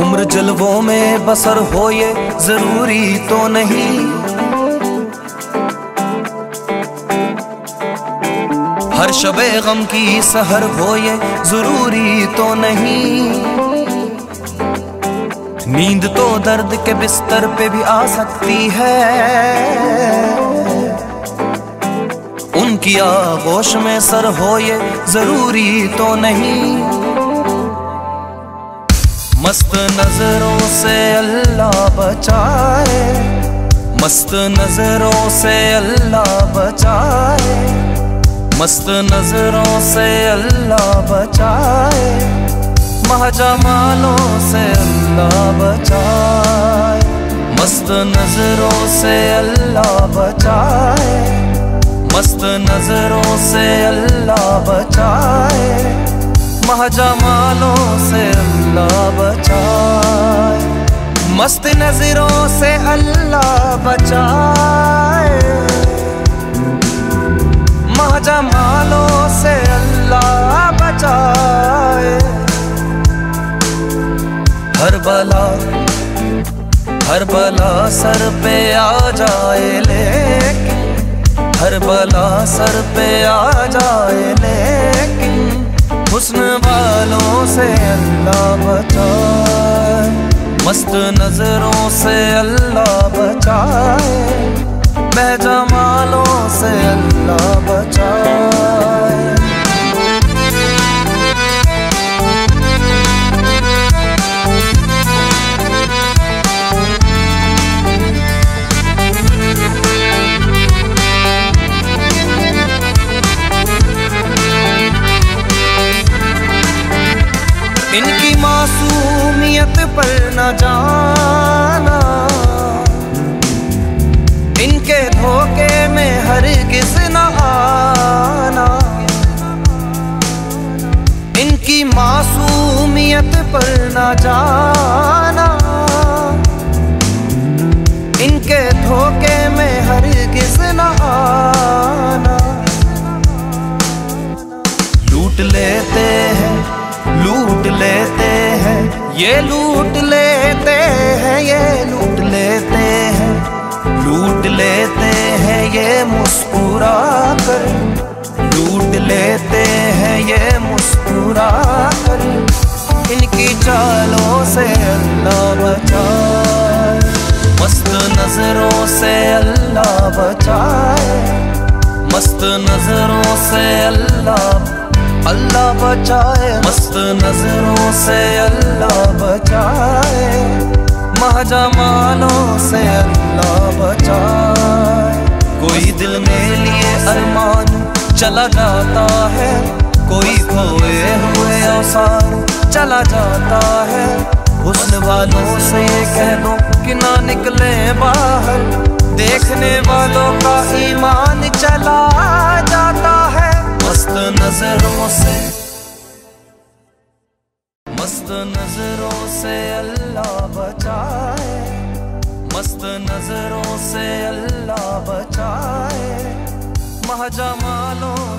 उम्र जलवों में बसर हो ये ज़रूरी तो नहीं। हर शबे गम की सहर हो ये ज़रूरी तो नहीं। नींद तो दर्द के बिस्तर पे भी आ सकती है। उनकी आगोश में सर हो ये ज़रूरी तो नहीं। मस्त नज़रों से अल्लाह बचाए, मस्त नज़रों से अल्लाह बचाए, मस्त नज़रों से अल्लाह बचाए महाजमालों से अल्लाह बचाए, मस्त नज़रों से अल्लाह बचाए। मस्त नज़रों से अल्लाह बचाए, महाजमालों से अल्लाह बचाए, मस्त नज़रों से अल्लाह बचाए, महाजमालों से अल्लाह बचाए। हर बला हर बला सर पे आ जाए लेकिन हर बला सर पे आ जाए, लेकिन हुस्न वालों से अल्लाह बचाए। मस्त नज़रों से अल्लाह बचाए। मैं जमालों से अल्लाह बचाए। इनकी मासूमियत पर न जाना। इनके धोखे में हर किस न आना। इनकी मासूमियत पर न जाना। ये लूट लेते हैं, ये लूट लेते हैं। लूट लेते हैं, ये मुस्कुरा कर। लूट लेते हैं, ये मुस्कुरा कर। इनकी चालों से अल्लाह बचाए मस्त नज़रों से अल्लाह बचाए मस्त नज़रों से अल्लाह अल्लाह बचाए मस्त नज़रों से महाजमालों से अल्लाह बचाए। कोई दिल में लिए अरमान चला जाता है। कोई खोए हुए अवसार चला जाता है। हुस्न वालों से ये कह दो कि ना निकले बाहर। देखने वालों का ईमान चला जाता है। मस्त नज़रों से मस्त नज़रों से अल्लाह बचाए। मस्त नज़रों से अल्लाह बचाए। महाजमालों